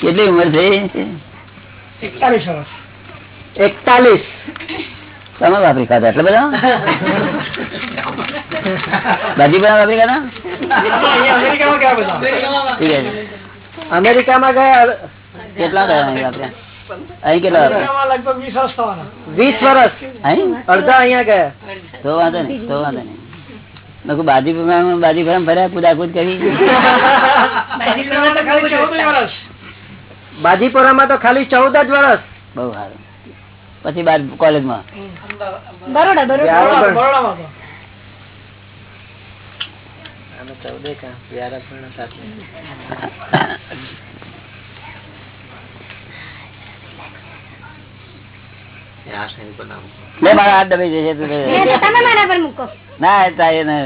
કેટલી ઉંમર થઈ એકતાલીસ વર્ષ એકતાલીસ તમે વાપરી ખાતા એટલે બધા બાજી બધા વાપરી ખાતા અહીંયા અમેરિકામાં ગયા બધા ઠીક છે અમેરિકામાં ગયા કેટલા ગયા અહીં વાપર્યા અહીં કેટલા વાપર્યા અમેરિકામાં લગભગ વીસ વર્ષ થવાના વીસ વર્ષ અહીં અડધા અહીંયા ગયા તો વાંધો નહીં તો વાંધો નહીં મેં કહ્યું બાજી પ્રમાણ બાજી પ્રમાણ ફર્યા કુદાકુદ કરી અમેરિકામાં તો ખાલી ચૌદ વર્ષ બાજીપુરામાં તો ખાલી ચૌદ જ વર્ષ બહુ સારું. પછી બાર કોલેજમાં. ના એ ના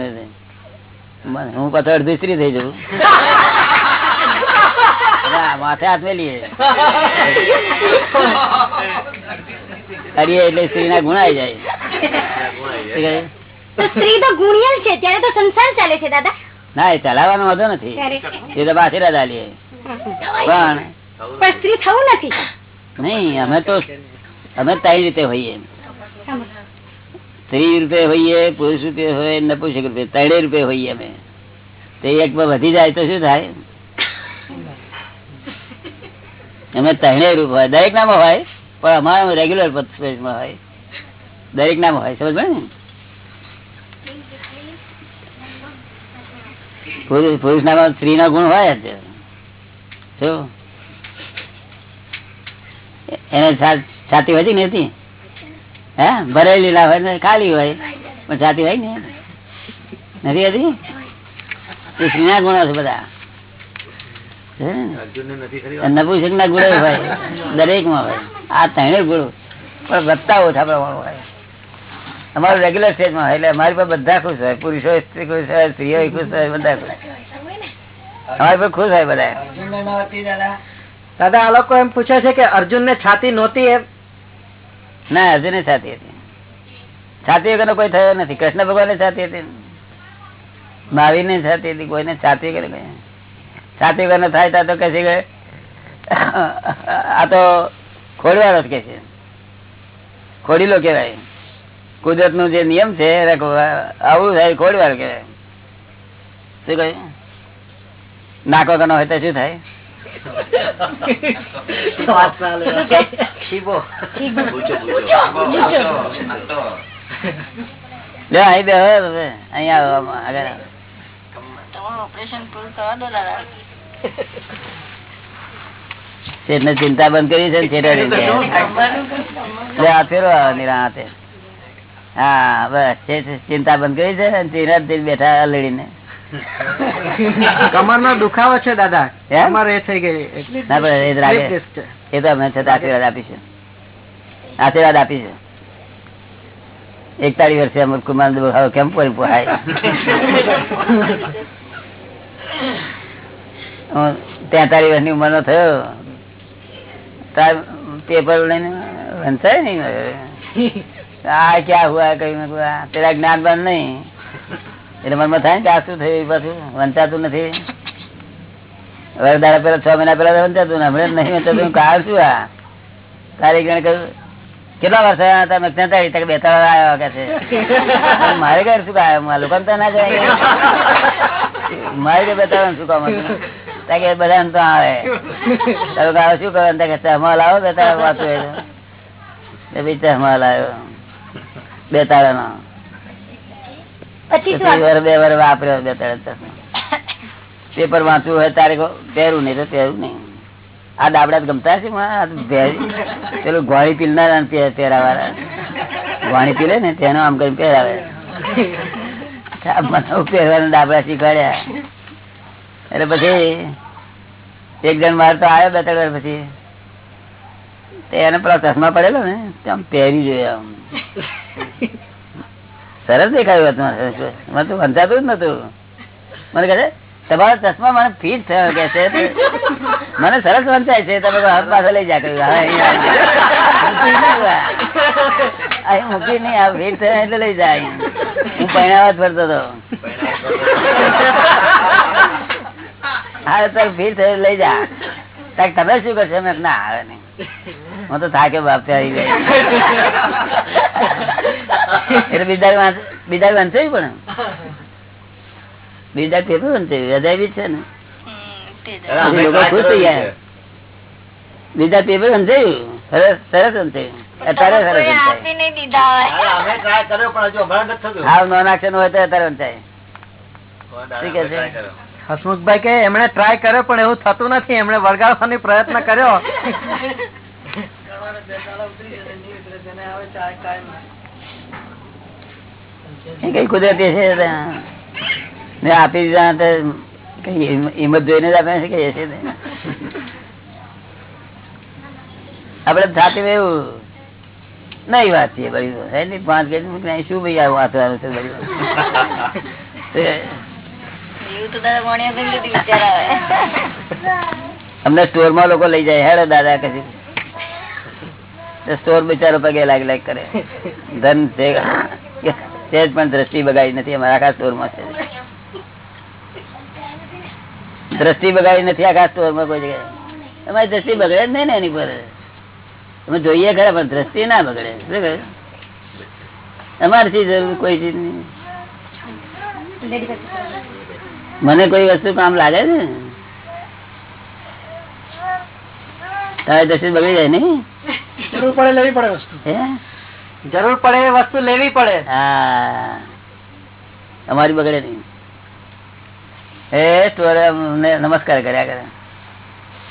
હું પાછો અડધી સ્ત્રી થઈ જવું ના, માથે હાથ મેલીએ. કરીએ એટલે સ્ત્રી ના ગુણાઈ જાય. સ્ત્રી તો ગુણિયલ છે ત્યારે તો સંસાર ચાલે છે દાદા. ના એ ચલાવવાનો વાંધો નથી. એ તો આશીર્વાદ આલીએ પણ પણ સ્ત્રી થવું નથી. નહીં અમે તો અમે ત્રણ રીતે હોઈએ. સ્ત્રી રૂપે હોઈએ પુરુષ રૂપે હોય નપુષક રૂપે ત્રણેય રૂપે હોઈએ અમે. તે એક વધી જાય તો શું થાય? અમે ત્રણેય રૂપ હોય. દરેક નામ હોય, પણ અમારા રેગ્યુલરમાં હોય. દરેક નામ હોય સમજ ને? પુરુષ પુરુષ નામાં સ્ત્રી ના ગુણ હોય જ. શું એને છાતી હતી ને હતી? હે? ભરેલી ના હોય ને ખાલી હોય. પણ છાતી હોય ને નથી હતી? એ સ્ત્રીના ગુણ છે બધા. ને? નપુંસક ના ગુણો હોય દરેકમાં હોય. આ ત્રણે ગુણો. પણ વધતા ઓછા પ્રમાણ હોય. અમારું રેગ્યુલર સ્ટેજમાં એટલે અમારી પર બધા ખુશ હોય. પુરુષો સ્ત્રી ખુશ હોય સ્ત્રીઓ ખુશ હોય બધા ખુશ અમારી પર ખુશ હોય બધા. દાદા આ લોકો એમ પૂછે છે કે અર્જુન ને છાતી નહોતી એમ? ના અર્જુન છાતી હતી. છાતી વગર કોઈ થયો નથી. કૃષ્ણ ભગવાન છાતી હતી. મહાવીર ને છાતી હતી. કોઈને છાતી વગર કઈ છાતી વગર થાય તા તો કે છે આ તો ખોડવાનો જ કે છે. ખોડીલો કેવાય કુદરતનું જે નિયમ છે આવું થાય ખોડવાળો કેવાય શું કહ્યું નાકો કનો હોય તો શું થાય? લે. અહીં પૂરું હવે. અહીંયા આવો આવો. ચિંતા બંધ કરી છે ને આ ફેરો નિરાતે હા બસ ચિંતા બંધ કરી છે ને બેઠા લડીને. કમર નો દુખાવો છે દાદા? કમર એ થઈ ગઈ. એ. તો અમે છતાં આશીર્વાદ આપીશું. આશીર્વાદ આપીશું. એકતાળી વર્ષે અમર કુમાર દુખાવો કેમ કોઈ પોહાય? તેતાલીસ વર્ષની ઉંમરનો થયો. તાર પેપર લઈને વંચાય નહીં આ ક્યાં હુઆ કઈ પેલા જ્ઞાન બંધ નહીં. એટલે મનમાં થાય ને કે આ શું થયું પાછું? વંચાતું નથી. હવે પેલા છ મહિના પેલા વંચાતું ને હમણાં નહીં વંચાતું. કાળ શું આ? તારે ગણ કહ્યું, કેટલા વર્ષ મેં તેતાલીસ ટકા બે, ત્રણ આવ્યા કે છે. મારે ઘર શું કામ? લોકો ના જાય મારે બે, ત્રણ શું કામ ત્યાં કે બધા એમ તો આવે. તારો શું કરે ત્યાં કે ચહમા લાવો બે તારા વાંચો એ ભાઈ ચહમા લાવ્યો. બે તારા નો બે વાર વાપર્યો બે તારા પેપર વાંચવું હોય તારે પહેરું નહીં તો પહેરું નહીં. આ દાબડા ગમતા છે પેલું ગોળી પીલનારા પહેરાવાળા. ગોળી પીલે ને તેનો આમ કરીને પહેરાવે. મને પહેરવાના દાબડા શીખવાડ્યા. એટલે પછી એક જણ માર તો આવ્યો બે ત્રણ વાર પછી. એને પેલા ચશ્મા પડેલો ને આમ પહેરી જોયા આમ. સરસ દેખાયું હતું મને. કહે તમારા ચશ્મા મને ફીટ થયો. કે છે મને સરસ વંચાય છે. તમે હાથ પાસે લઈ જા. કહ્યું, મૂકી નહીં આ ફીટ થયો એટલે લઈ જાય હું પહેણાવા જ ફરતો હતો. હા તાર ફીટ થયો લઈ જા. તાક તમે શું કરશો? મેં ના આવે નહીં. હું તો થાકે બાપ આવી જાય એટલે બીજા વાંચ- બીજા વાંચાયું પણ બીજા પેપર વાંચે હૃદય બી છે ને? ખુશ થઈ ગયા. બીજા પેપર વંચાયું સરસ સરસ અત્યારે સરસ વંચાય આપી નહીં દીધા હોય. તો અત્યારે વંચાય. શું છે? હસમુખભાઈ કે, એમણે ટ્રાય કર્યો, પણ એવું થતું નથી. એમણે વળગાડવાનો પ્રયત્ન કર્યો. કઈ કુદરતી છે આપી દીધા હિંમત જોઈને જ આપણે કહીએ છીએ આપડે થતું એવું નહીં વાત છે બધી પાંચ કે શું ભાઈ આવું વાંચવાનું છે બધી? અમને સ્ટોરમાં લોકો લઈ જાય. હેડો દાદા કદી સ્ટોર બિચારો પગે લાગ લાગ કરે. ધન છે. પણ દ્રષ્ટિ બગાડી નથી. અમારા આખા સ્ટોરમાં છે. દ્રષ્ટિ બગાડી નથી આખા સ્ટોરમાં કોઈ જગ્યાએ. અમારી દ્રષ્ટિ બગડે જ નહીં ને એની પર. અમે જોઈએ ખરા પણ દ્રષ્ટિ ના બગડે. શું કહે? અમારથી જરૂર કોઈ ચીજ નહીં મને કોઈ વસ્તુ કામ લાગે છે? તારે દ્રષ્ટિ બગડી જાય નઈ જરૂર પડે લેવી પડે વસ્તુ. જરૂર પડે વસ્તુ લેવી પડે. હા. અમારી બગડે નહીં. એ સ્ટોરે નમસ્કાર કર્યા કરે.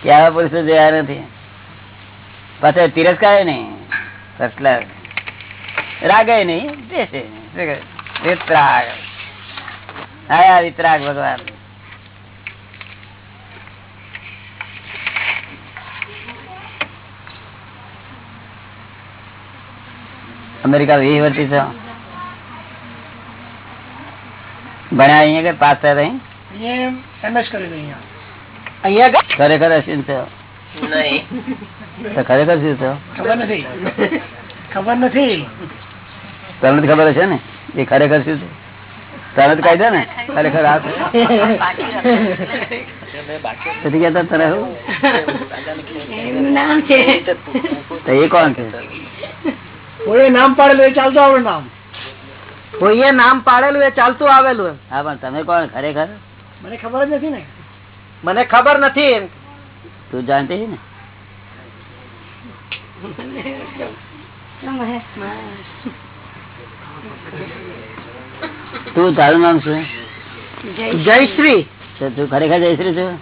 કે આવા પુરુષો જોયા નથી. પાછળ તિરસ્કાર નહીં. ફર્સ્ટ ક્લાસ રાગે નહીં. દેશે? વિતરાગ. આયા વિતરાગ ભગવાન અમેરિકા વી વર્ષથી છો. ભણ્યા અહીંયા કે પાસ થયા અહીં અહીંયા અહીંયા. ખરેખર છો? ખરેખર શું છો? ખબર નથી. ખબર નથી. તમને ખબર હશે ને? એ ખરેખર શું છે? તને તો કહી દે ને ખરેખર આ નથી તને એ કોણ છે? કોઈ નામ પાડેલું એ ચાલતું આવડે નામ. કોઈએ નામ પાડેલું એ ચાલતું આવેલું. હા પણ તમે કોણ? ખરેખર? મને ખબર જ નથી ને. મને ખબર નથી તું જાણતી છે ને? તું તારું નામ શું? જયશ્રી. તું ખરેખર જયશ્રી છું?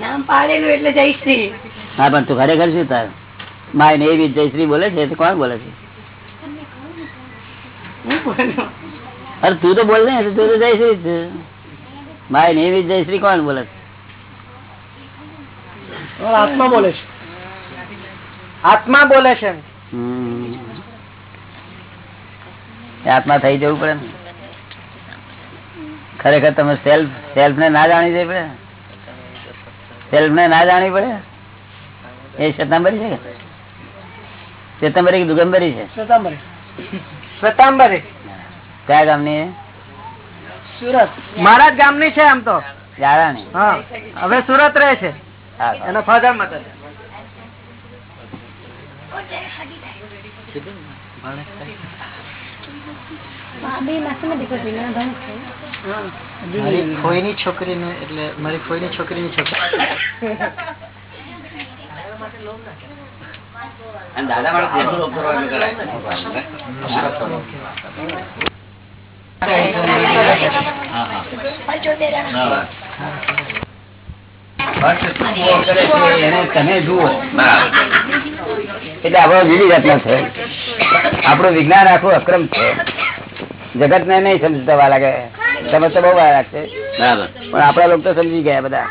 નામ પાડેલું એટલે જયશ્રી. હા પણ તું ખરેખર શું તાર? માય ને એવી જયશ્રી બોલે છે તો કોણ બોલે છે? અરે તું તો બોલ ને તું તો જયશ્રી જ છે. માય ને એવી જયશ્રી કોણ બોલે છે? આત્મા બોલે છે. આત્મા બોલે છે. હમ. આત્મા થઈ જવું પડે ને. ખરેખર તમે સેલ્ફ સેલ્ફ ને ના જાણી જઈ પડે. સેલ્ફ ને ના જાણવી પડે. એ શતાંબરી છે શ્વેતાંબરી કે દુગંબરી છે? શ્વેતાંબરે. શ્વેતાંબરી. કયા ગામની? સુરત. મારા જ ગામની છે આમ તો. જારાણી હા. હવે સુરત રહે છે. એના ફાધર મધર મારી છોકરીને એટલે મારી ફોઈની છોકરીની છોકરી એને તમે જુઓ એટલે આપણો જુદી જાતનો છે આપણું વિજ્ઞાન આખું અક્રમ છે. જગત ને નહીં સમજતા વાર લાગે. સમજતા બહુ વાર લાગશે. પણ આપડા લોકો તો સમજી ગયા બધા.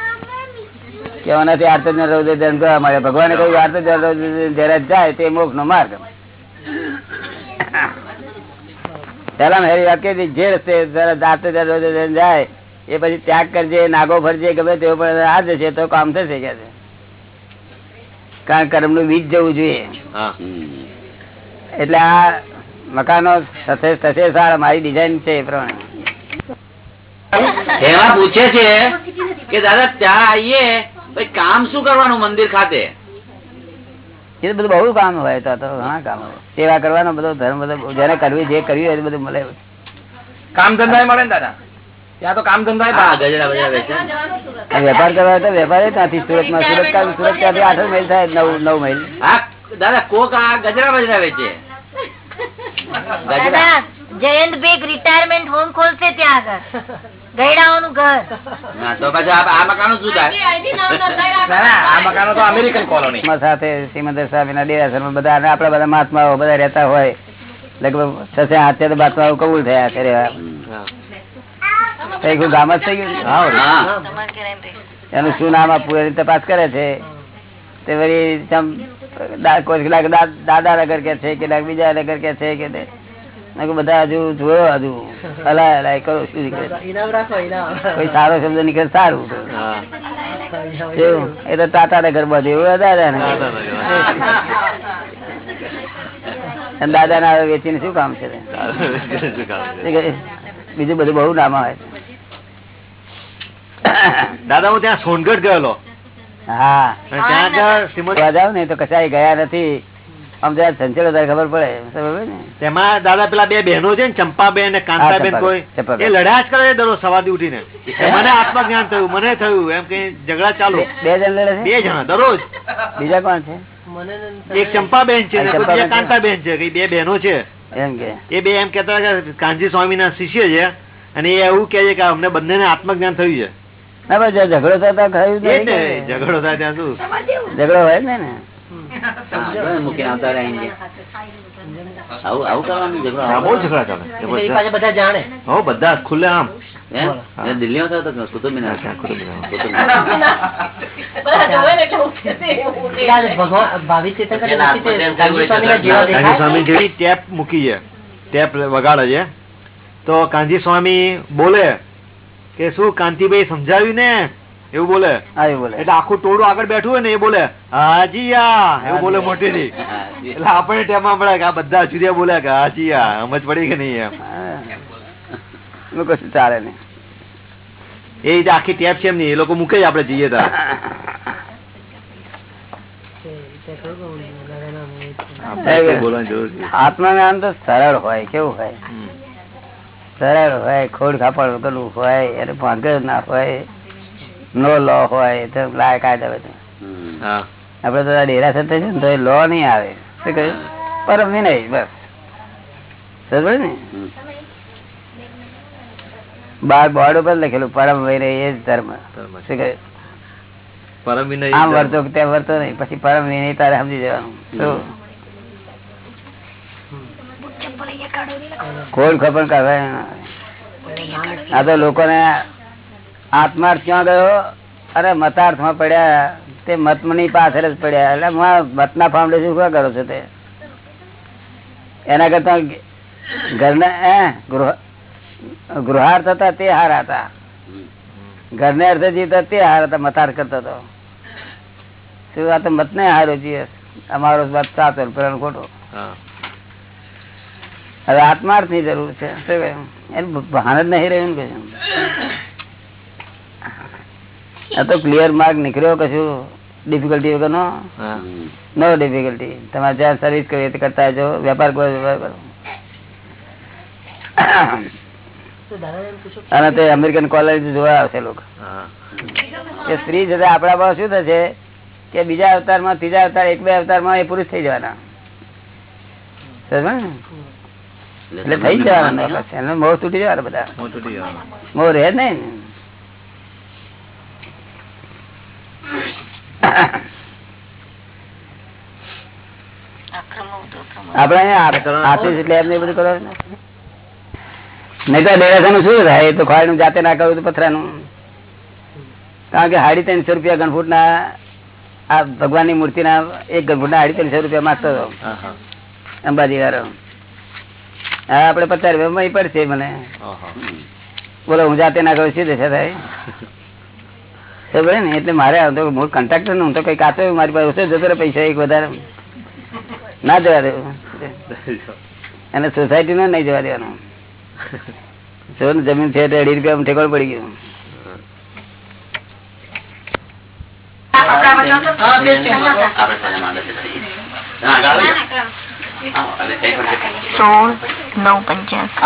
કેવાનાથી આર્ત રૌદ્ર ધ્યાન કરવા મળે ભગવાને કહ્યું આર્ત જયારે જાય તે મોક્ષ નો માર્ગ પેલા મારી વાત કહી જે રસ્તે આર્ત રૌદ્ર ધ્યાન જાય એ પછી ત્યાગ કરજે નાગો ફરજે ગમે તેવો પણ આ જશે તો કામ થશે કે કારણ કર્મનું બીજ જવું જોઈએ. એટલે આ મકાનો મારી ડિઝાઇન છે એ પ્રમાણે. એમાં પૂછે છે કે દાદા ત્યાં આવીએ ભાઈ કામ શું કરવાનું મંદિર ખાતે? એ તો બધું બહુ કામ હોય તો તો ઘણા કામ હોય. સેવા કરવાનો બધો ધર્મ બધો જેને કરવી જે કરવી હોય એ બધું મળે. કામ ધંધા મળે ને દાદા? ત્યાં તો કામ ધંધા વેપાર કરવા તો વેપાર ત્યાંથી સુરતમાં સુરતમાં સુરત ત્યાંથી આઠ મહિલ થાય નવ નવ મહિલ. હા. દાદા કોક આ ગજરા બજરા વેચે દાદા જયંત બેગ રિટાયરમેન્ટ હોમ ખોલશે ત્યાં આગળ. ગયડાઓનું ઘર. હા, તો પછી આ આ મકાનો શું થાય? ના ના આ મકાનો તો અમેરિકન કોલોની માં સાથે સિમંદર સ્વામી ના ડેરાસરમાં બધા અને બધા મહાત્માઓ બધા રહેતા હોય. લગભગ છસે હાથે તો મહાત્માઓ કબૂલ થયા કરે ગામ જ થઈ ગયું હા. એનું શું નામ આપવું એની તપાસ કરે છે? તે વળી દાદા નગર કે છે કેટલાક બીજા નગર કે છે કે બધા હજુ જોયો હજુ. હલાય હલાય કરો શું નીકળે કોઈ સારો શબ્દ નીકળે સારું. એ તો ટાટા નગર બધું એવું દાદા દાદા ના વેચીને શું કામ છે બીજું બધું બહુ નામ આવે દાદા હું ત્યાં સોનગઢ ગયેલો. હા. ત્યાં ને તો કશાય ગયા નથી. આમ જરા ત્યારે ખબર પડે ને? તેમાં દાદા પેલા બે બહેનો છે ને ચંપાબેન ને કાંતાબેન કોઈ. એ લડ્યા જ કરે દરરોજ સવારથી ઉઠીને. મને આત્મજ્ઞાન થયું મને થયું એમ કે ઝઘડા ચાલુ. બે જણ લડે છે? બે જણા દરરોજ. બીજા કોણ છે? એક ચંપાબેન છે બીજા કાંતાબેન છે કઈ બે બહેનો છે. એમ કે. એ બે એમ કેતા કે કાનજી સ્વામી ના શિષ્ય છે અને એ એવું કે છે કે અમને બંને આત્મજ્ઞાન થયું છે. ના ભાઈ જો ઝઘડો થાય તો ખરું જ એ જ નહીં ને કે. ઝઘડો થાય ત્યાં શું ઝઘડો હોય જ ને ને હા, મૂકીને આવતા રહ્યા અહીંયા. આવું આવું કરવાનું ઝઘડો હા, બહુ ઝઘડા ચાલે જબરજસ્ત. બધા જાણે હો બધા જ ખુલ્લે આમ એમ? એ દિલ્હીમાં થયો તો કુતુબમિનાર ત્યાં કુતુબમિનાર. ભાવિ તીર્થંકર જેના આત્મજ્ઞાન થયું હોય તો કાનજી સ્વામી જેવી ટેપ મૂકી છે ટેપ વગાડે છે તો કાનજી સ્વામી બોલે કે શું કાંતિભાઈ સમજાવ્યું ને? એવું બોલે? બોલે. એટલે આખું ટોળું આગળ બેઠું હોય ને એ બોલે હાજી આ એવું બોલે મોટેથી. એટલે આપણે ટેપમાં મળે કે આ બધા જુદિયા બોલ્યા કે હાજી આ સમજ પડી કે નહીં એમ. કશું ચાલે નહીં એ રીતે આખી ટેપ છે એમની. એ લોકો મૂકે જ આપણે જઈએ તા આત્મા જ્ઞાન તો સરળ હોય કેવું હોય. સરળ હોય ખોડ ખાપડ વગરનું હોય એને ભાંગર ના હોય નો લો હોય તો લાયક આ બધું આપડે તો ડેરા થતા છે ને તો લો નહીં આવે. શું કહ્યું? પરમ વિનય બસ. સમજ ને. બાર બોર્ડ ઉપર લખેલું પરમ વિનય એ જ ધર્મ. શું કહ્યું? પરમ વિનય આમ વર્તો કે તેમ વર્તો નહીં પછી પરમ વિનય તારે સમજી જવાનું. શું? ખોડ ખબર કરે આ તો લોકોને આત્માર્થ ક્યાં ગયો? અરે મતાર્થમાં પડ્યા. તે મતમની પાછળ જ પડ્યા. એટલે હું મતના ફાઉન્ડેશન શું કરો છો તે? એના કરતા ઘરના એ ગૃહ ગૃહાર્થ હતા તે હારા હતા. ઘરને અર્થે જીવતા તે હાર હતા, મતાર્થ કરતો હતો. શું આ તો મત ને હારો જીએ અમારો મત સાચો પેલા ખોટો. હવે આત્માર્થની જરૂર છે. શું ભાન જ નહીં રહ્યું ને આ તો ક્લિયર માર્ક નીકળ્યો કશું ડિફિકલ્ટી વગર નો? નો ડિફિકલ્ટી તમારે જ્યાં સર્વિસ કરી કરતા જો વેપાર કરો વેપાર કરો. અને તે અમેરિકન કોલેજ જોવા આવશે લોકો. કે સ્ત્રી જતા આપણા પાસે શું થશે કે બીજા અવતારમાં ત્રીજા અવતાર એક બે અવતારમાં એ પુરુષ થઈ જવાના? એટલે થઈ જવાના. એનો મોહ તૂટી જવાના બધા. મોહ રહે જ આપડે અહીંયા એટલે એમને બધું કરવાનું નહીં તો ડેરાસાનું શું થાય? તો ખોવાડનું જાતે ના કરવું તો પથરાનું. કારણ કે સાડી ત્રણસો રૂપિયા ગણફૂટ ના આ ભગવાનની મૂર્તિ ના એક ગણફૂટ ના સાડી ત્રણસો રૂપિયા માગતો હતો. હા હા. અંબાજી વાળો હા આપડે પચાસ રૂપિયા માં પડશે મને બોલો હું જાતે ના કરું સીધે છે ભાઈ ને એટલે મારે તો મૂળ કોન્ટ્રાક્ટર હું તો કઈ કાચો મારી પાસે ઓછો જતો રહે પૈસા એક વધારે ના જવા દેવું અને સોસાયટી નો નહીં જવા દેવાનું જો જમીન છે તો અઢી રૂપિયા ઠેકોડ પડી ગયું હા, તે સોળ નવ પંચ્યાસી.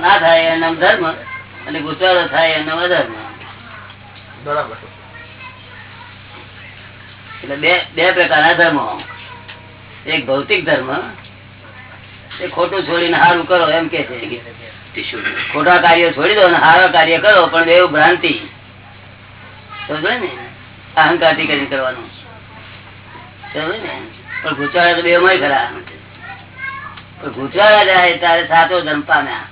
ના થાય એનો ધર્મ અને ગુસ્વાળો થાય એનો અધર્મ. બરાબર. એટલે બે બે પ્રકારના ધર્મો. એક ભૌતિક ધર્મ એ ખોટું છોડીને સારું કરો એમ કે છે. ખોટા કાર્યો છોડી દો સારા કાર્ય કરો, પણ બે ભ્રાંતિ ને? અહંકારથી કરીને કરવાનું. પણ ગુચવાડા તો બે માં ખરા. પણ ગુચવાડા જાય તારે સાચો ધર્મ પામ્યા.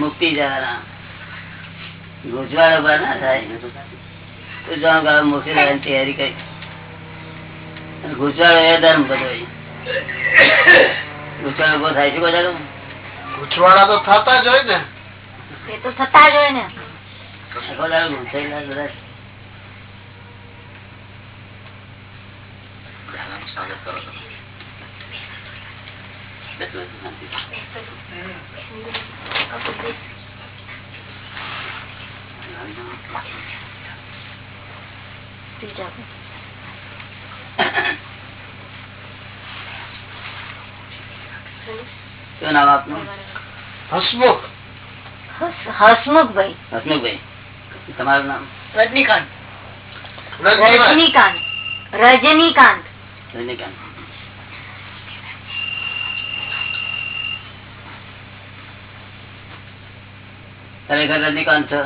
મુક્તિ જવાના. ગુચવાડો પર ના થાય તૈયારી કરી. ગુચવાડો એ ધર્મ બધો ગુચવાડો ઊભો થાય છે બધા ગુચવાડા તો થતા જ હોય ને. એ તો થતા જ હોય ને. Thank દાડો ગુંચાયેલા બધા બધાનું સ્વાગત કરો તમે. બેસો, શાંતિ. શું નામ આપનું હસમુખ હસ- હસમુખભાઈ હસમુખભાઈ તમારું નામ રજનીકાંત રજનીકાંત રજનીકાંત રજનીકાંત ખરેખર રજનીકાંત છો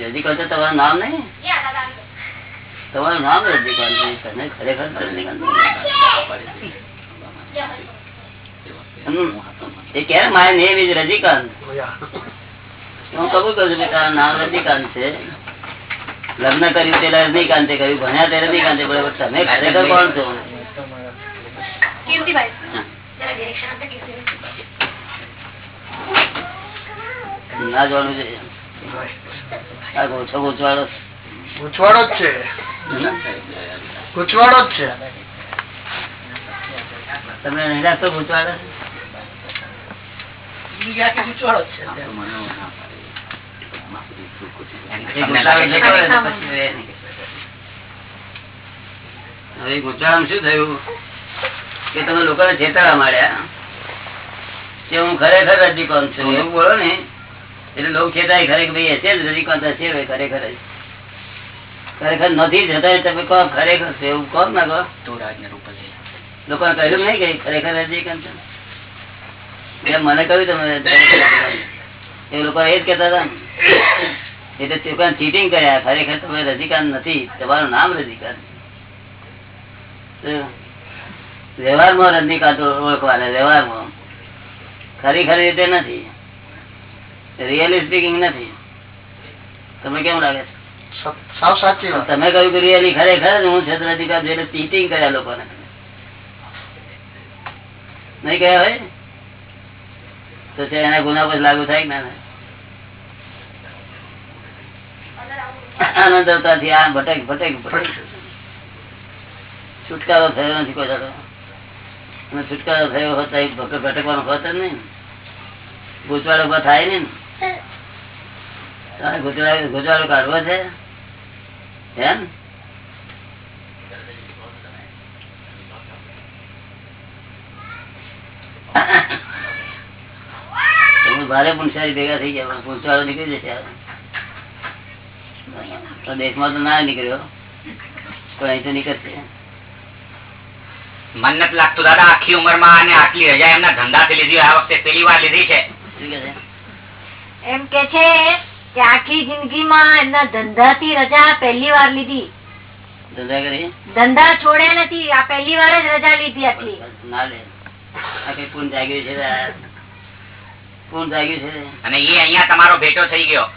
રજનીકાંત તો તમારું નામ નહીં તમારું નામ રજનીકાંત નહીં. તમે ખરેખર રજનીકાંત નહીં. હમ. એ કે માય નેમ ઇઝ રજનીકાંત હું કબૂલ કરું છું તારું નામ રજનીકાંત છે. લગ્ન કર્યું તે રજનીકાંતે કર્યું ભણ્યા તે રજનીકાંતે બરાબર તમે ખરેખર કોણ છો? ના જવાનું છે. આ ઓછો ગૂંચવાડો ગુચવાડો જ છે. ગુચવાડો જ છે. તમને નહીં લાગતો ગુચવાડો જ છે તો મને એવું ના પાડે. માસી શું પૂછે? એ તમને ગૂંચવાડો લાગે જતો છે? રહે ને પછી રહે નહીં. હવે ગુજરાત શું થયું કે તમે લોકોને છેતરવા માર્યા કે હું ખરેખર રજનીકાંત છું એવું બોલો ને એટલે લોકો છેતાય ખરેખર ભાઈ હશે જ રજનીકાંત હશે ભાઈ ખરેખર ખરેખર નથી જતા તમે કહો ખરેખર એવું કહો ના કહો તું રાજને રૂપ છે. લોકોને કહ્યું નહીં કે ખરેખર? એમ મને કહ્યું તમે એ લોકો એ જ કેતા હતા એટલે ચોખ્ખા ચીટિંગ કર્યા. ખરેખર તમે રજનીકાંત નથી. તમારું નામ રજનીકાંત તો વ્યવહારમાં રજનીકાંત ઓળખવાના વ્યવહારમાં. ખરેખર રીતે નથી. રિયલી સ્પીકિંગ નથી. તમને કેમ લાગે છે? સાવ સાચી તમે કહ્યું કે રિયલી ખરેખર હું છે અધિકાર એટલે ચીટિંગ કર્યા લોકોને. નહીં ગયા હોય? તો છે એના ગુના પર લાગુ થાય ના? આનંદ અવતારથી આ ભટક ભટક ભટક. છુટકારો થયો નથી કોઈ દાડો. અને છુટકારો થયો હોત ભટકવાનો હોત જ નહીં ગુચવાડો ઊભો થાય નહીં ને. ગુચવાડો કાઢવો છે? એમ તમે ભારે પુનસારી ભેગા થઈ ગયા પૂછવાળો નીકળી જશે દેશમાં તો ના નીકળ્યો પણ અહીં તો નીકળશે. મન નથી લાગતું દાદા આખી ઉંમરમાં અને આટલી રજા એમના ધંધાથી લીધી આ વખતે પેલી વાર લીધી છે. એમ કે છે કે આખી જિંદગીમાં એમના ધંધા થી રજા પહેલી વાર લીધી. ધંધા કરી? ધંધા છોડ્યા નથી આ પહેલી વાર જ રજા લીધી આટલી. ના લે. આ કઈ પૂન જાગ્યું છે પૂન જાગ્યું છે. અને એ અહીંયા તમારો ભેટો થઈ ગયો.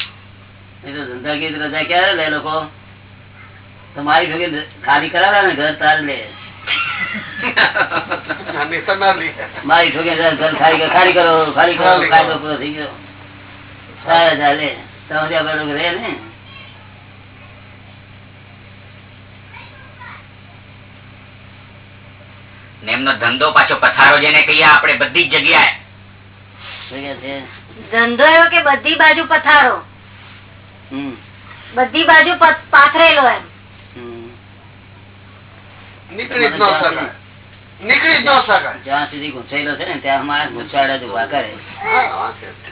એ તો ધંધા કીધી રજા ક્યારે લે લોકો? તમારી ભેગી ખાલી કરાવે ને ઘર તાર લે. મારી ઠોકે ઘર ખાલી ખાલી કરો ખાલી કરો કાયદો પૂરો થઈ ગયો. સારા ચાલે આપણે લોકો રહે ને એમનો ધંધો પાછો પથારો જેને કહીએ આપણે બધી જ જગ્યાએ. ધંધો એવો કે બધી બાજુ પથારો. બધી બાજુ પાથરેલો એમ. નીકળી જ ન શકાય. નીકળી જ ન શકાય. જ્યાં સુધી ગુસાયેલો છે ને ત્યાં અમારા ગુસાડા જ ઊભા કરે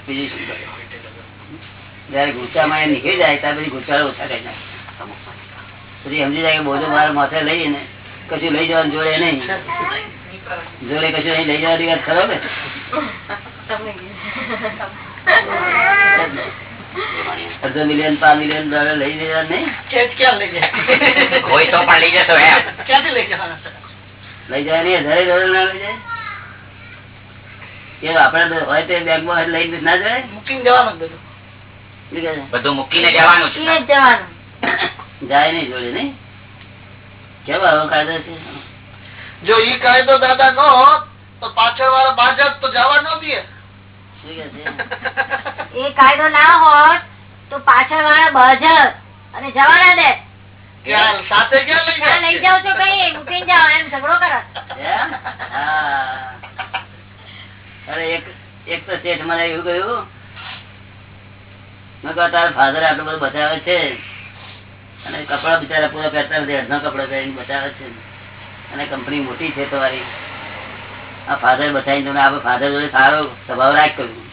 બીજું જયારે એ નીકળી જાય ત્યારે પછી ગુસાડો ઓછા કરી જાય. પછી સમજી જાય કે બોધો મારા માથે લઈને કશું લઈ જવાનું જોડે નહીં. જોડે કશું અહીં લઈ જવાની વાત ખરો ને? અડધો મિલિયન પાંચ મિલિયન ડોલર લઈ લેવા નહીં? હોય તો પણ લઈ જશો એમ. લઈ જવા નહીં હજારે ડોલર ના લઈ જાય? આપડે હોય તે બેંકમાં લઈ ના જાય મૂકીને જવાનું બધું? બધું મૂકીને જવાનું જાય નહીં જોડે નહીં? કેવો આવો કાયદો છે? જો ઈ કાયદો દાદા નો તો પાછળ વાળા બાજત તો જવા ન દે. એ કાયદો ના હોત તો પાછળ વાળા બજર અને જવાના દે. સાથે ક્યાં લઈ ના લઈ જાય જાઓ? છો કઈ મૂકીને જાઓ એમ ઝઘડો કરો. અરે એક એક તો શેઠ મને એવું કહ્યું મેં કહ્યું તારા ફાધર આટલું બધું બચાવે છે. અને કપડા બિચારા પૂરા પહેરતા નથી અડધા કપડા પહેરીને બચાવે છે. અને કંપની મોટી છે તમારી. આ ફાધર બતાવી તમે આપણે ફાધર જોડે સારો સ્વભાવ રાખ કર્યું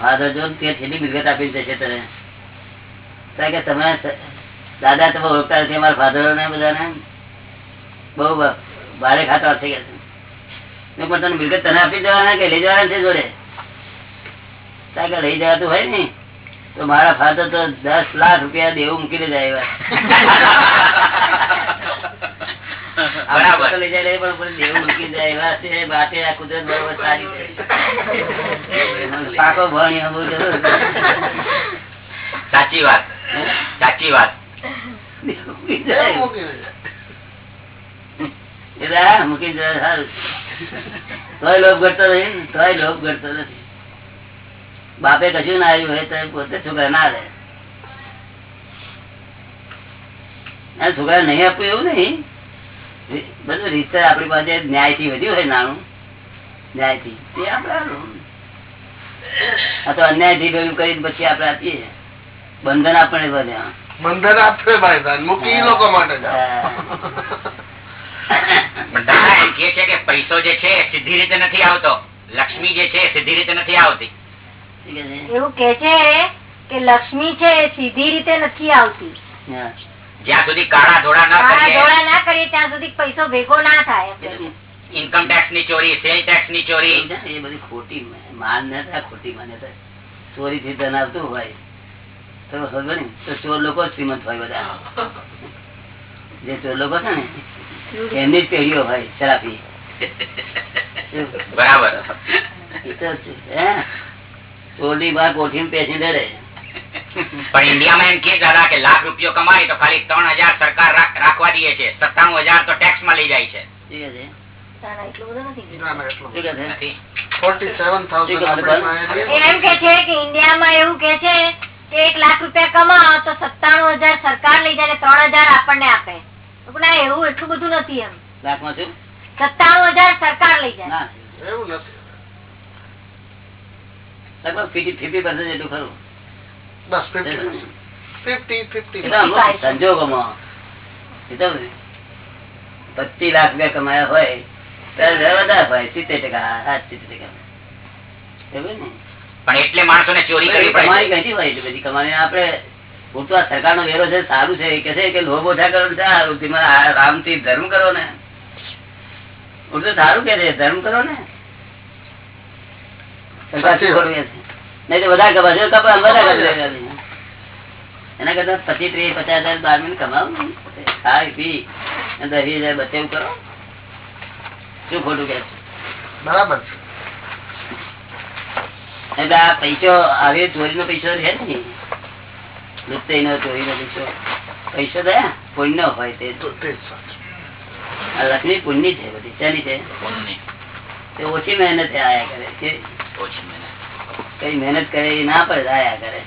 ફાધર જો તે છેલ્લી મિલકત આપી દેશે તને. કારણ કે, તમે દાદા તમે ઓળખતા નથી અમારા ફાધરો ને બધાને? બહુ ભારે ખાતા થઈ ગયા છે. પણ તને મિલકત તને આપી દેવાના કે લઈ જવાના છે જોડે? કારણ કે, લઈ જવાતું હોય ને, તો મારા ફાધર તો દસ લાખ રૂપિયા દેવું મૂકીને જાય એવા. બરાબર. લઈ જાય પણ પણ દેવું મૂકી જાય એવા છે માટે આ કુદરત બરોબર સારી છે. પાકો ભણ્યો બહુ સાચી વાત. સાચી વાત. મૂકી જાય. સારું તોય લોભ કરતો નથી તોય લોભ કરતો નથી. બાપે કશું ના આવ્યું હોય તો પોતે છોકરા ના રહે છોકરા નહીં આપવું એવું નહીં. બધું રીત આપણી પાસે ન્યાયથી વધ્યું હોય નાનું ન્યાયથી તે તો અન્યાયથી ભેગું કરી પછી આપડે આપીએ. બંધન આપણે વધ્યા બંધન આપે ભાઈ સાહેબ, લોકો માટે જાઓ. પણ દાદા એમ કહે છે કે પૈસો જે છે સીધી રીતે નથી આવતો. લક્ષ્મી જે છે સીધી રીતે નથી આવતી. એવું કે છે કે લક્ષ્મી છે સીધી રીતે નથી આવતી. જ્યાં સુધી કાળા ધોળા ન કરીએ. ધોળા ના કરીએ ત્યાં સુધી પૈસો ભેગો ના થાય ઇન્કમ ટેક્સની ચોરી સેલ ટેક્સની ચોરી. ને, એ બધી ખોટી માન્યતા ખોટી માન્યતા. ચોરી થી ધન આવતું હોય. તો ખબર ને તો ચોર લોકો જ શ્રીમંત હોય બધા. જે ચોર લોકો છે ને એમની જ પેઢીઓ હોય શરાબી બરાબર. હે? ચોરની બાર કોઠી પેસી ડરે પણ ઇન્ડિયામાં એમ કે દાદા કે લાખ રૂપિયો કમાય તો ખાલી ત્રણ હજાર સરકાર રાખવા દે છે. સત્તાણું હજાર તો ટેક્સમાં લઈ જાય છે. ઠીક છે? ના, ના, એટલું બધું નથી ના, ના, એટલું. ઠીક છે? નથી. 47,000 આપણી પાસે એ એમ કે છે કે ઇન્ડિયામાં એવું કે છે કે એક લાખ રૂપિયા કમાવો તો સત્તાણું હજાર સરકાર લઈ જાય ત્રણ હજાર આપણને આપે. ના એવું એટલું બધું નથી એમ. લાખમાં શું? સત્તાણું હજાર સરકાર લઈ જાય. એવું નથી. લગભગ ફિફ્ટી પર્સન્ટ ખરું. બસ 50 50 50 એ તો અમુક સંજોગોમાં પચીસ લાખ રૂપિયા કમાયા હોય ત્યારે વધારે હોય સિત્તેર ટકા સાત સિત્તેર ટકા. ને? પણ એટલે માણસોને ચોરી કરવી કમાણી. ઘણી હોય એટલી બધી કમાણી આપડે પૂરતો આ સરકારનો વેરો છે સારું છે એ કે છે કે લોભ ઓછા કરો ને સારું તમારે રામથી ધર્મ કરો ને. તો સારું કે છે ધર્મ કરો ને. સરકાર શું કરવું છે? નહીં તો વધારે કમાશે તો વધારે એના કરતા પચીસ ત્રીસ પચાસ હજાર બાર મહિને કમાવો ને. ખાઈ પી અને દસ હજાર બચે કરો. શું ખોટું કે બરાબર છે. એટલે આ પૈસો આવે ચોરીનો પૈસો છે ને લુપ્તેનો ચોરીનો પૈસો. પૈસો તો પુણ્ય હોય તે તો તે જ લક્ષ્મી પુણ્ય છે બધી. શેની છે? તે ઓછી મહેનતે આયા કરે છે. ઓછી મહેનત. કઈ મહેનત કરે એ ના પર જાયા કરે.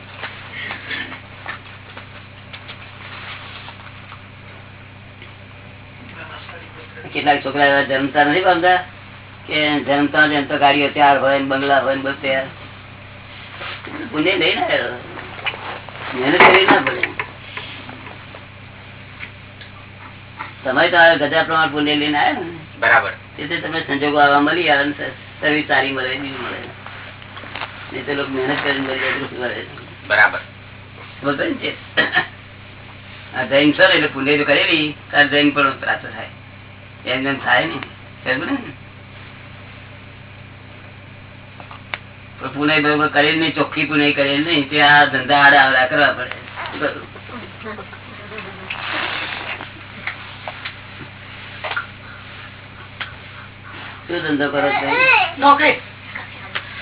કેટલાક છોકરા એવા જન્મતા નથી પામતા કે જન્મતા જન્મતા ગાડીઓ ત્યાર હોય ને બંગલા હોય ને બધું તૈયાર. પુણ્ય નહીં ને મહેનત કરી ના પડે. તમે તો ગજા પ્રમાણ પુણ્ય લઈને આવ્યા ને? બરાબર. તેથી તમે સંજોગો આવવા મળી આવે સર્વિસ સારી મળે બીજું મળે. નહીં તો લોકો મહેનત કરીને બરાબર. બોલતો ને આ જૈન સર એટલે પુણ્ય તો કરેલી તાર જૈન પણ પ્રાપ્ત થાય. એમ જેમ થાય ને ખબર ને? પણ પુણ્ય બરોબર કરેલ નહીં ચોખ્ખી પુણ્ય કરેલ નહીં તે આ ધંધા આડા આવડા કરવા પડે. શું શું ધંધો કરો છો? નોકરી.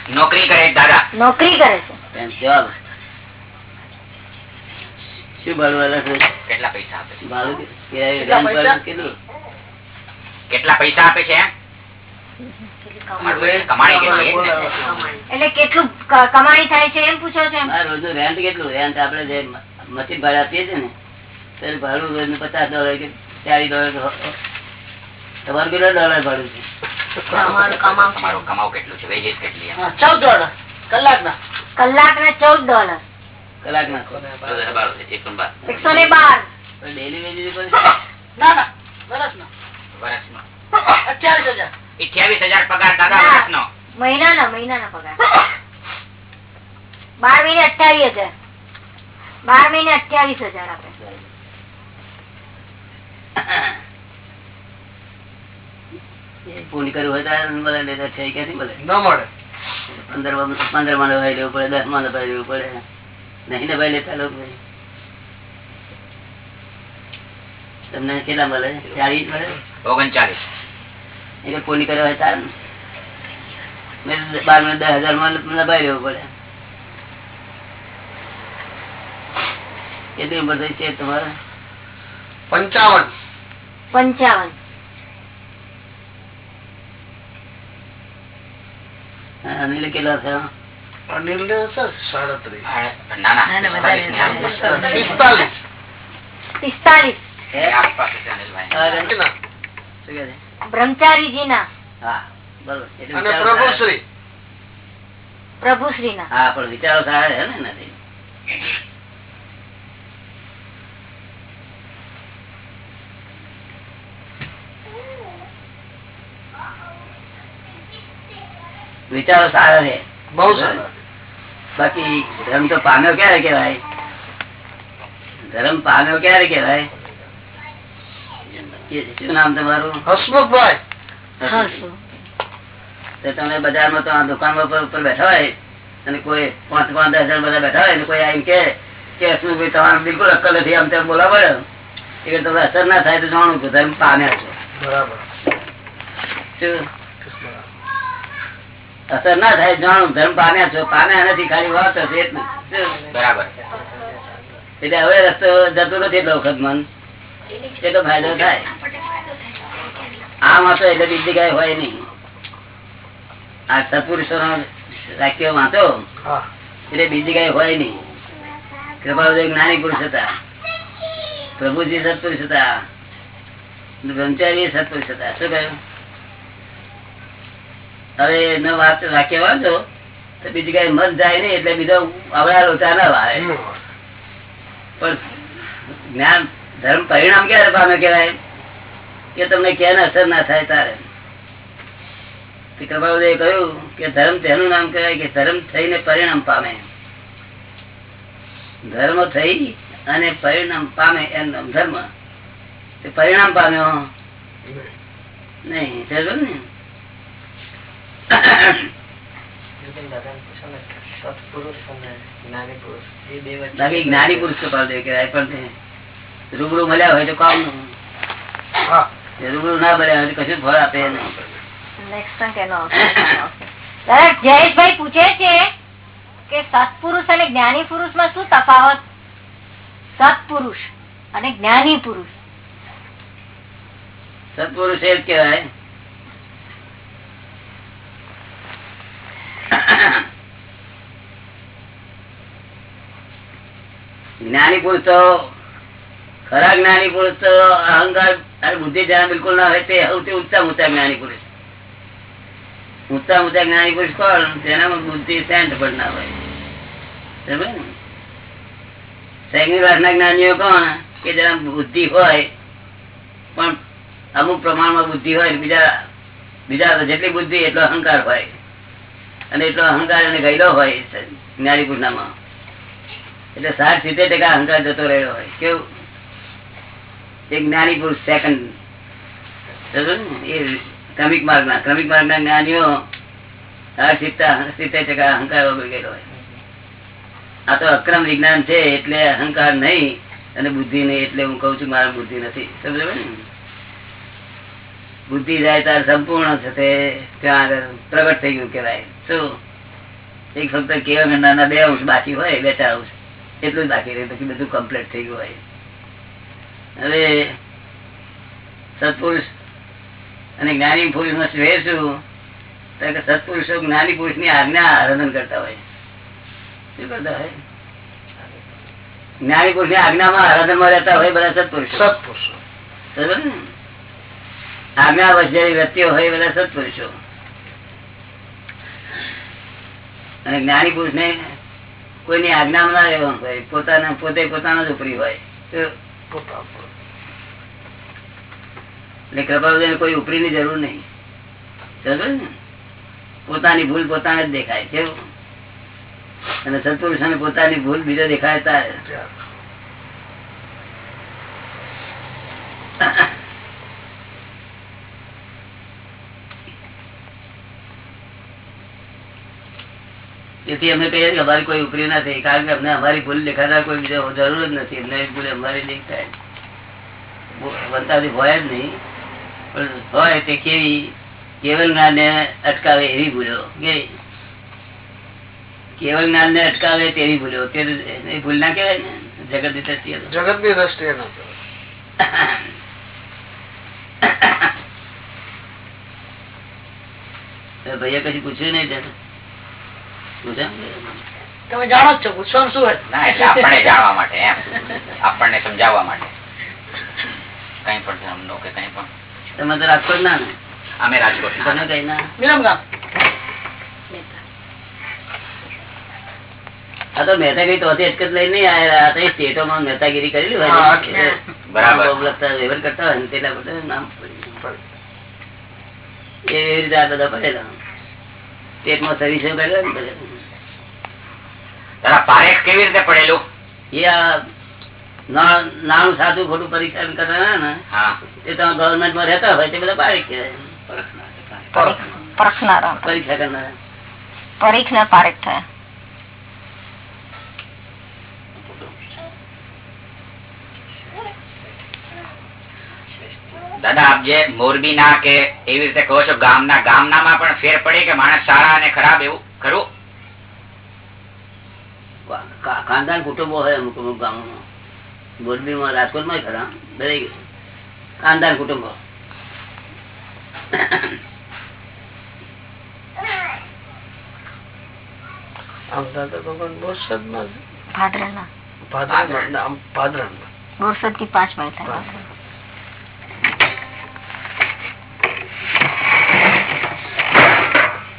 નોકરી કરે દાદા. નોકરી કરે છે. શું ભાડું કેટલા પૈસા આપે છે? ભાડું કિરાય કેટલા રેન્ટ પૈસા? ભાડું કેટલું કેટલા પૈસા આપે છે? એમ? એટલે કેટલું કમાણી થાય છે પૂછો છો એમ? રેન્ટ કેટલું? રેન્ટ આપડે જે મશીન ભાડે આપીએ છીએ ને ત્યારે ભાડું પચાસ ડોલર કે ચાલીસ ડોલર તમારું કેટલા ડોલર ભાડું છે? તમારું કમાવ. કેટલું છે? વેજીસ કેટલી ચૌદ ડોલર કલાકના. કલાક ના ચૌદ ડોલર કલાક નાખો એકસો ને બાર. ડેલી વેજીસ ના ના વર્ષના વર્ષનો અઠ્યાવીસ હજાર. અઠ્યાવીસ હજાર પગાર દાદા ના. મહિના મહિનાના મહિનાના પગાર. બાર મહિને અઠ્યાવીસ હજાર. બાર મહિને અઠ્યાવીસ હજાર આપે. પૂન કર્યું હોય ત્યારે મળે નહીં છે ક્યાંથી મળે? ન મળે. પંદર માં- પંદરમાં ભાઈ લેવું પડે દસમાં ભાઈ લેવું પડે. નહીં ને ભાઈ લેતા લોકો તમને કેટલા મળે? ચાલીસ મળે? ઓગણચાલીસ. એટલે પૂરી કર્યો હોય ત્યારે બારમાં દસ હજારમાં દબાઈ લેવું પડે. કેટલી ઉંમર થઈ છે તમારે? પંચાવન. પંચાવન. અનિલ કેટલા છે અનિલ સાડત્રીસ. ના ના પિસ્તાલીસ પિસ્તાલીસ. હા, બ્રહ્મચારીજી ના બરોબર. પ્રભુશ્રી પ્રભુશ્રી ના હા પણ વિચારો સારા છે ને નથી વિચારો સારા રે બહુ સારા. બાકી ધર્મ તો પામ્યો ક્યારે કેવાય ધર્મ પામ્યો ક્યારે કેવાય શું નામ તમારું? હસમુખભાઈ. તમે બજારમાં તો આ દુકાન ઉપર બેઠા હોય અને કોઈ પાંચ પાંચ દસ હજાર બધા બેઠા હોય ને કોઈ આમ કે કે હસમુખભાઈ તમારે બિલકુલ અક્કલ નથી આમ તેમ બોલા પડ્યો એ તમે અસર ના થાય તો જાણું કે તમે પામ્યા છો. બરાબર. શું અસર ના થાય જાણું ધર્મ પામ્યા છો પામ્યા નથી ખાલી વાત હશે એટલું. બરાબર. એટલે હવે રસ્તો જતો નથી એટલો વખત મન. એટલો ફાયદો થાય. આમ હતો એટલે બીજી કઈ હોય નહીં. આ સત્પુરુષો વાક્યો વાંચો એટલે બીજી કઈ હોય નહીં. કૃપાળુ જ્ઞાની પુરુષ હતા. પ્રભુજી સત્પુરુષ હતા. બ્રહ્મચારી સત્પુરુષ હતા. શું કહ્યું? હવે એનો વાત રાખે વાંધો તો બીજી કઈ મત જાય નઈ એટલે બીજો આવડા લોચા ના પણ જ્ઞાન ધર્મ પરિણામ ક્યારે પામે કહેવાય? કે તમને ક્યાં અસર ના થાય તારે. કૃપાળુદેવે કહ્યું કે ધર્મ તેનું નામ કહેવાય કે ધર્મ થઈને પરિણામ પામે. ધર્મ થઈ અને પરિણામ પામે એમ નામ ધર્મ. પરિણામ પામ્યો? નહીં. ને? જ્ઞાની પુરુષ કહેવાય પણ રૂબરૂ મળ્યા હોય તો કામ રૂબરૂ ના મળ્યા હોય તો કશું ફળ આપે નહીં. જયેશભાઈ પૂછે છે કે સત્પુરુષ અને જ્ઞાની પુરુષમાં શું તફાવત? સત્પુરુષ અને જ્ઞાની પુરુષ. સત્પુરુષ એ જ કહેવાય. જ્ઞાની પુરુષ, ખરા જ્ઞાની પુરુષ, અહંકાર બુદ્ધિ જરા બિલકુલ ના હોય તે સૌથી ઊંચા ઊંચા જ્ઞાની પુરુષ. ઊંચા ઊંચા જ્ઞાની પુરુષ કોણ? તેનામાં બુદ્ધિ સેન્ટ પણ ના હોય. સમજે ને? ક્લાસના જ્ઞાનીઓ કોણ? કે જરા બુદ્ધિ હોય, પણ અમુક પ્રમાણમાં બુદ્ધિ હોય, બીજા બીજા જેટલી બુદ્ધિ એટલો અહંકાર હોય. અને એટલો અહંકાર એને ગયેલો હોય જ્ઞાની પુરુષનામાં એટલે સાત સિત્તેર ટકા અહંકાર જતો રહ્યો હોય. કેવું? એ જ્ઞાની પુરુષ સેકન્ડ ક્રમિક માર્ગ ના ક્રમિક માર્ગ ના જ્ઞાનીઓ સિત્તેર ટકા અહંકાર વગર ગયેલો હોય. આ તો અક્રમ વિજ્ઞાન છે એટલે અહંકાર નહીં અને બુદ્ધિ નહીં એટલે હું કઉ છું મારા બુદ્ધિ નથી. સમજો ને? બુદ્ધિ જાય તાર સંપૂર્ણ છે તે ત્યાં પ્રગટ થઈ ગયું કેવાય એક ફક્ત કેવા નાના બે હાઉસ બાકી હોય બે ચાર હાઉસ એટલું જ બાકી રહે પછી બધું કમ્પ્લીટ થઈ ગયું હોય. હવે સત્પુરુષ અને જ્ઞાની પુરુષ નો શ્રેય શું કે સત્પુરુષો જ્ઞાની પુરુષની આજ્ઞા આરાધન કરતા હોય. શું કરતા હોય? જ્ઞાની પુરુષની આજ્ઞામાં આરાધનમાં રહેતા હોય બધા સત્પુરુષો. સત્પુરુષો. આજ્ઞા વચ્ચે વ્યક્તિઓ હોય બધા સત્પુરુષો. અને જ્ઞાની પુરુષ ને કોઈની આજ્ઞામાં ના રહેવાનું હોય, પોતાના, પોતે પોતાનો જ ઉપરી હોય. એટલે કૃપાળુદેવ કોઈ ઉપરી ની જરૂર નહીં. સમજો ને? પોતાની ભૂલ પોતાને જ દેખાય. કેવું? અને સત્પુરુષ પોતાની ભૂલ બીજો દેખાય તારે તેથી અમે કહીએ કે અમારી કોઈ ઉપરી નથી કારણ કે અમને અમારી ભૂલ દેખાતા કોઈ બીજા જરૂર જ નથી એમને ભૂલ અમારી દેખાય બનતાથી હોય જ નહીં પણ હોય તે કેવી કેવલ જ્ઞાન ને અટકાવે એવી ભૂલો કેવી? કેવલ જ્ઞાન ને અટકાવે તેવી ભૂલો તે ભૂલ ના કહેવાય ને જગતની દ્રષ્ટિએ. જગતની દ્રષ્ટિએ ના કશું પૂછ્યું નહીં તને? તમે જાણો જ છો શું આપણને જાણવા માટે એમ. આપણને સમજાવવા માટે. કઈ પણ ધર્મનો કે કઈ પણ. તમે તો રાજકોટ ના? ને અમે રાજકોટ તમે કઈ ના વિરમગામ આ તો મહેતાગીરી તો હતી અટકત લઈને નહીં આયેલા. આ તો એ સ્ટેટોમાં મહેતાગીરી કરેલી હોય બરાબર. કરતા હોય ને તેના બધા નામ એવી રીતે આ બધા પડેલા. પેટમાં સર્વિસો કરેલા ને પારેખ કેવી રીતે પડેલું? એ આ ના- નાનું સાધુ ખોટું પરીક્ષણ કરતા ને એ તે ગવર્મેન્ટમાં રહેતા હોય તે બધા પારેખ કહેવાય. પરખનારા પરીક્ષા કરનારા. પરીક્ષા ના પારેખ થયા. દાદા આપ જે મોરબી ના કે એવી રીતે કહો છો ગામના ગામનામાં પણ ફેર પડે કે માણસ સારા અને ખરાબ એવું ખરું? ખાનદાન કુટુંબો હોય અમુક અમુક ગામોમાં. મોરબીમાં રાજકોટમાં ખરા દરેક ખાનદાન કુટુંબો. ભાદરણ આમ ભાદરણ બોરસદથી પાંચ માઇલ થાય.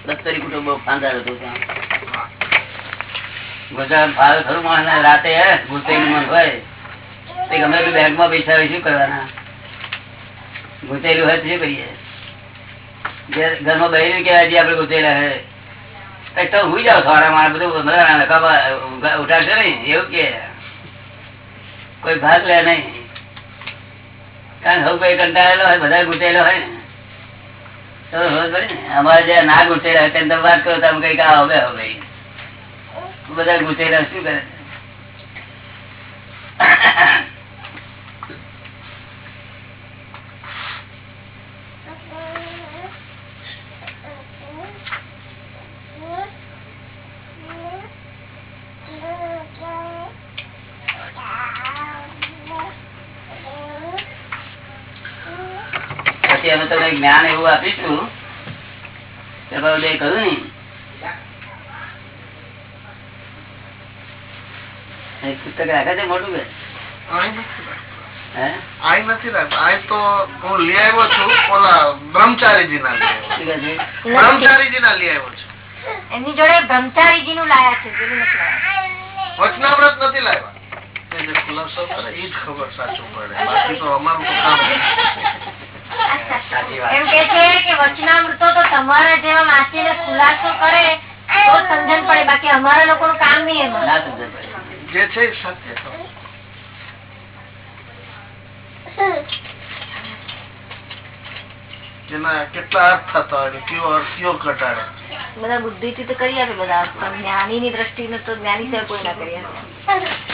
લશ્કરી કુટુંબ ખાનદાન હતું ગુજરાત ભાવે માણસ રાતે, હે ગુસ્સેનું મન ગમે તે બેંકમાં પૈસા હોય, શું કરવાના? ગુચેલું હોય શું ઘરમાં બહેરી કેવાય જે આપડે ગુચેલા હે તો હુઈ જાવ થોડા મારે બધું ઉઠા- ઉઠાડશે નહીં એવું કે. કોઈ ભાગ લે નહીં. કારણ સૌ કોઈ કંટાળેલો હોય, બધા ગુચેલો હોય. ને ને અમારે જે ના હોય તેની વાત કરો તમે કઈ હવે હવે. બધા ગુચેલા શું કરે પછી અમે તમને જ્ઞાન એવું આપીશું બે કહ્યું ને પુસ્તક રાખે છે મોટું કે આઈ નથી લાવ્યો આઈ તો હું લઈ આવ્યો છું ઓલા બ્રહ્મચારીજી ના લઈ આવ્યો શું કહે છે? બ્રહ્મચારીજી ના લઈ આવ્યો છું એમની જોડે બ્રહ્મચારીજી નું લાયા છે પેલું નથી લાયા. વચનાવ્રત નથી લાવ્યા. એ ખુલાસો કરે એ જ ખબર સાચું પડે. બાકી તો અમારું કામ એમ કે છે કે વચનામૃતો તો તમારા જેવા વાંચીને ખુલાસો કરે તો સમજણ પડે. બાકી અમારા લોકોનું કામ નહીં એમાં. ના જે છે સત્ય તો જેના કેટલા અર્થ થતા હોય ને કયો અર્થ કયો ઘટાડે? બધા બુદ્ધિ થી તો કરી આપે બધા. જ્ઞાની ની દ્રષ્ટિ તો જ્ઞાની સિવાય કોઈ ના કરી આપે.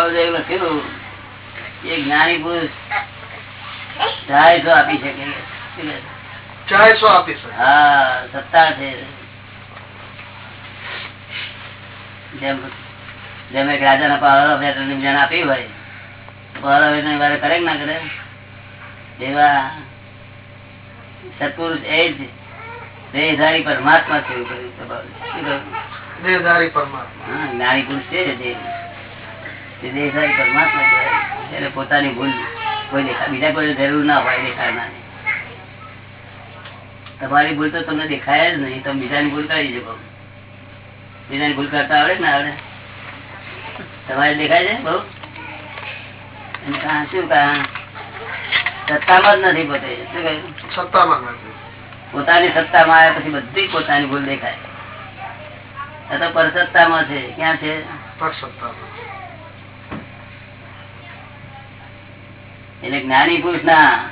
કપાલદેવ લખેલું એ જ્ઞાની પુરુષ ચારસો આપી શકે. શું કહે? ચાહે સો આપી શકે. હા સત્તા છે. જેમ જેમ એક રાજાના પાવર ઓફ એટર્ની જેને આપી હોય પાવર વારે કરે ના કરે? એવા સત્પુરુષ એ જ દેહધારી પરમાત્મા છે? દેહધારી પરમાત્મા. જ્ઞાની પુરુષ છે દેહધારી પરમાત્મા કહેવાય. એને પોતાની ભૂલ કોઈ દેખાય બીજા કોઈ જરૂર ના હોય દેખાડનારની તમારી ભૂલ તો તમને દેખાય જ નહીં તમે બીજાની ભૂલ કરી શકો. બીજાની ભૂલ કરતા આવડે ને આવડે? તમારે દેખાય છે બહુ? શું કાં? સત્તામાં જ નથી પોતે શું કહ્યું? સત્તામાં પોતાની સત્તામાં આવ્યા પછી બધી પોતાની ભૂલ દેખાય. તો પરસત્તામાં છે ક્યાં છે? પર સત્તામાં એટલે જ્ઞાની પુરુષ ના.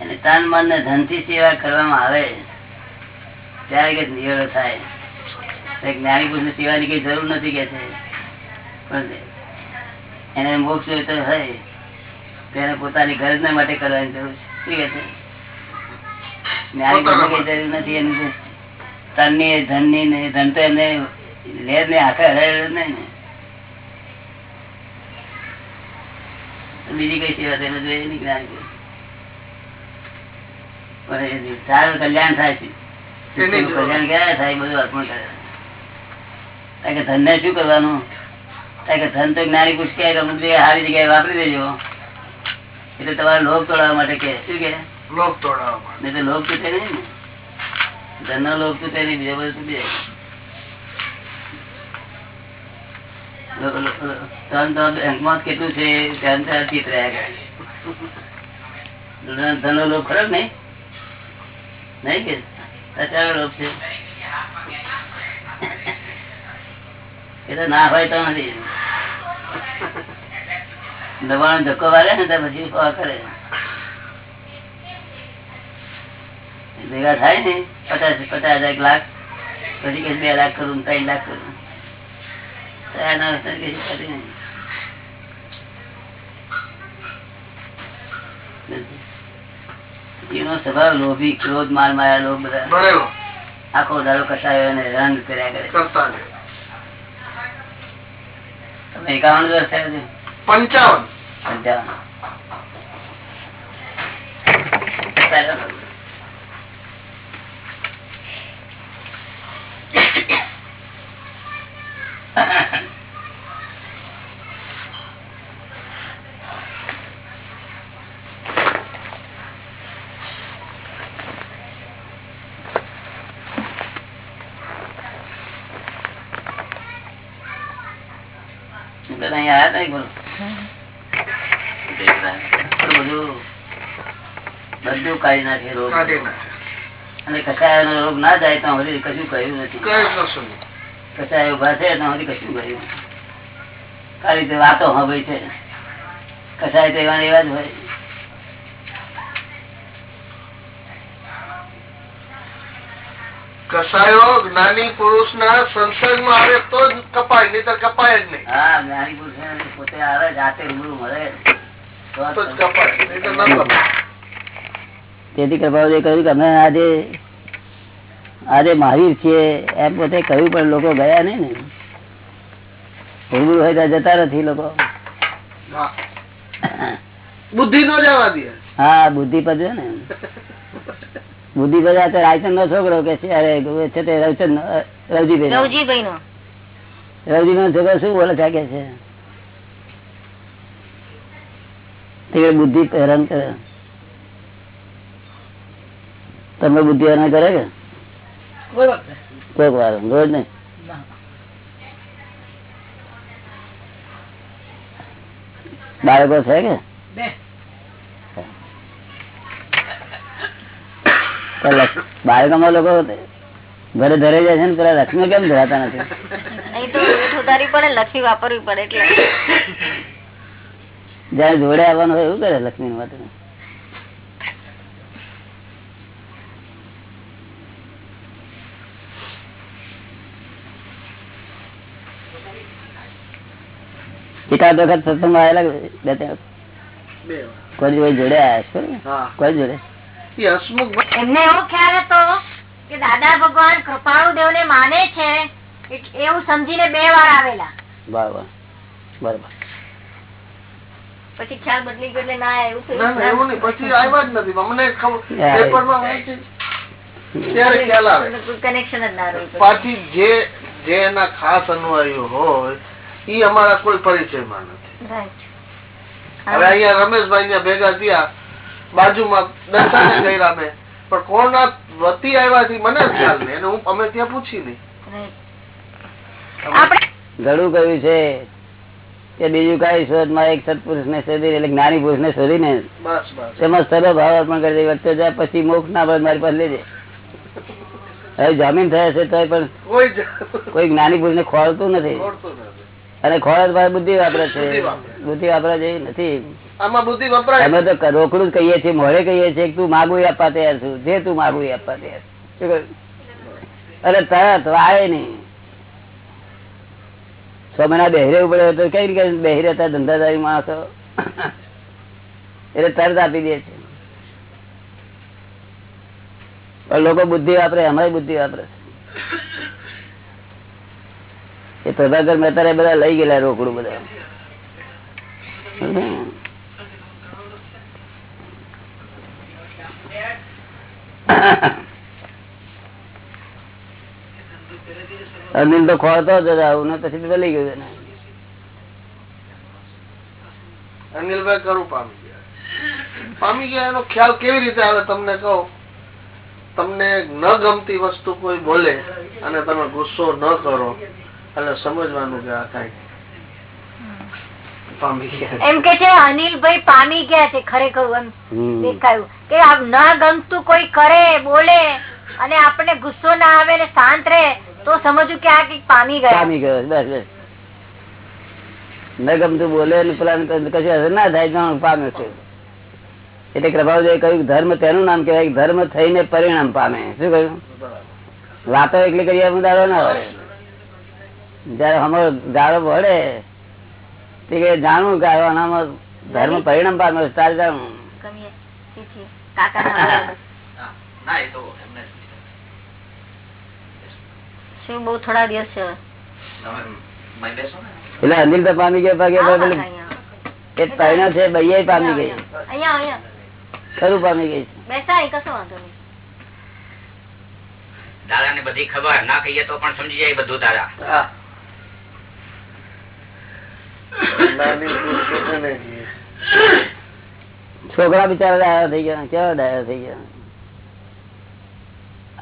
એટલે તન, મન ને ધનથી સેવા કરવામાં આવે. ત્યારે કે નિવેડો થાય. જ્ઞાની પુરુષની સેવાની કઈ જરૂર નથી કે છે. એને મોક્ષ હોય તો હોય. તેને પોતાની ગરજ ના માટે કરવાની જરૂર છે. કે છે? જ્ઞાની કઈ જરૂર નથી એની. તનની ધનની ધન તો એમને લેર ને આખા હરાય નહીં ને. બીજી કઈ સેવા તેને જોઈએ નહીં જ્ઞાની. સારું કલ્યાણ થાય છે. કલ્યાણ ક્યારે થાય બધું અર્પણ કરે. કારણ કે ધનને શું કરવાનું? કે ધન તો જ્ઞાની પુરુષ કહે અમુક જગ્યાએ સારી જગ્યાએ વાપરી દેજો. એટલે તમારે લોભ તોડવા માટે કે શું કે? લોક તોડાવવા માટે. તૂટે નહીં ને. ધન લોક તૂટે નહીં બીજો બધું તૂટે લો- લો- ધન તો બેંકમાં કેટલું છે, ધન તો અતીત રહ્યા ધન નો લોભ ખરો ને નહીં? કે? સચારો લોભ છે. એ તો ના હોય તો નથી. દબાણ ધક્કો વાળે ને તો પછી કરે? ભેગા થાય ને? પચાસ પચાસ હજાર લાખ, પછી કે બે લાખ કરું ત્રણ લાખ કરું. એના સ્વભાવ લોભી ક્રોધ માર માયા લોભ બધા. આખો દાડો કસાયો અને રંગ કર્યા કરે. તમે એકાવન વર્ષ થયા છે. પંચાવન. પંચાવન. હું તો અહીંયા આવ્યા હતા એક વખત. બધું બધું કાઢી નાખે રોગ. અને કસાય રોગ ના જાય તો હજી કશું કહ્યું નથી. કસાય ઊભા છે તો હજી કશું કહ્યું ખાલી વાતો હવે છે. કસાય તો એવા એવા જ હોય. કસાયો જ્ઞાની પુરુષ ના સંસર્ગમાં આવે તો જ કપાય નહીં તો કપાય જ નહીં. હા જ્ઞાની પુરુષ પોતે આવે જાતે રૂબરૂ મળે. તો જ કપાય નહીં તો ન કપાય. તેથી કૃપાએ કહ્યું કે અમે આજે આજે મહાવીર છીએ એમ પોતે કહ્યું પણ લોકો ગયા નહીં ને. રૂબરૂ હોય ત્યાં જતા નથી લોકો. બુદ્ધિ નો જવા દે. હા બુદ્ધિ પદ છે ને. બુદ્ધિ બધા તો રાયચંદ નો છોકરો કે છે તે રવચંદ રવજીભાઈ રવજીભાઈ નો. રવજી નો છોકરો શું બોલે છે કે છે? બુદ્ધિ હેરાન કરે. તમે બુદ્ધિ હેરાન કરે કે? કોઈક વાર રોજ નહીં. બાળકો છે કે તો લક્ષ- બાળકોમાં લોકો ઘરે ધરે જાય છે ને પેલા લક્ષ્મી કેમ ધરાતા નથી? પડે લખી વાપરવી પડે એટલે. જયારે જોડે આવવાનું હોય એવું કરે લક્ષ્મી માટે એકાદ વખત સત્સંગ આવેલા બે ત્રણ બે કોઈ જોડે આવ્યા છો ને? કોઈ જોડે? એમને એવો ખ્યાલ હતો કે દાદા ભગવાન કૃપાળુ દેવ ને માને છે એવું સમજીને બે વાર આવેલા. બરાબર બરાબર. પછી ખ્યાલ બદલી ગયો એટલે ના એવું ના ના એવું નહીં. પછી આવ્યા જ નથી. અમને ખબર જ ના રહ્યું પાછી જે જે એના ખાસ અનુયાયીઓ હોય ઈ અમારા કોઈ પરિચયમાં નથી. રાઈટ હવે અહીંયા રમેશભાઈ ભેગા થયા બાજુમાં દર્શન મેં. પણ કોના વતી આવ્યા મને ખ્યાલ નહીં. અને હું અમે ત્યાં પૂછી નહીં ઘણું કહ્યું છે કે બીજું કઈ શોધમાં એક સત્પુરુષ ને શોધી એટલે જ્ઞાની પુરુષ ને બસ બસ. તેમાં સરળ ભાવ અર્પણ કરી દે વખતે જાય પછી મોક્ષ ના ભાવ મારી પાસે લેજે હવે જામીન થયા છે તો પણ કોઈ જ્ઞાની પુરુષ ને ખોળતું નથી. અને ખોળત ભાઈ બુદ્ધિ વાપરે છે. બુદ્ધિ વાપરે. બુદ્ધિ વાપરા જેવી નથી. અમે તો રોકડું કહીએ છીએ મોડે કહીએ છીએ તું માગું આપવા તૈયાર છું, જે તું માગું આપવા તૈયાર. અરે તરત આવે નઈ છ મહિના બહેરે પડે તો કઈ રીતે બહેરે હતા, ધંધાદારી માણસો? એટલે તરત આપી દે છે. લોકો બુદ્ધિ વાપરે અમારી બુદ્ધિ વાપરે એ પ્રભાકર મહેતા બધા લઈ ગયેલા રોકડું બધા અનિલ તો ખોળતો જ આવું ને પછી બદલી ગયું એને. અનિલભાઈ કરું પામી ગયા પામી ગયા એનો ખ્યાલ કેવી રીતે આવે તમને કહો તમને ન ગમતી વસ્તુ કોઈ બોલે અને તમે ગુસ્સો ન કરો, એટલે સમજવાનું કે આ કઈ એમ કે છે અનિલભાઈ પામી ગયા છે ખરેખર એમ દેખાયું. કે આ ન ગમતું કોઈ કરે બોલે અને આપણને ગુસ્સો ના આવે ને શાંત રહે તો સમજવું કે આ કંઈક પામી ગયા. પામી ગયો બસ બસ. ન ગમતું બોલે પેલા કશું અસર ના થાય જાણ પામે છે? એટલે પ્રભાવજી કહ્યું ધર્મ તેનું નામ કહેવાય ધર્મ થઈને પરિણામ પામે. શું કહ્યું? વાતો એકલી કરી એમ ના વળે. જયારે અમારો દાડો વળે કે જાણવું કે આનામાં ધર્મ પરિણામ પામે તારે જાણવું. એટલે અનિલ તો પામી ગયા ભાગે પરિણામ છે બૈયા પામી ગઈ. ખરું પામી ગઈ દાદા ને બધી ખબર ના કહીએ તો પણ સમજી જાય બધું દાદા હા. નાની પુરુષો છે ને એ છોકરા બિચારા ડાયા થઈ ગયા કેવા ડાયા થઈ ગયા?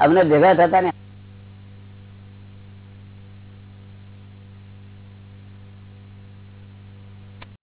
અમને ભેગા થતા ને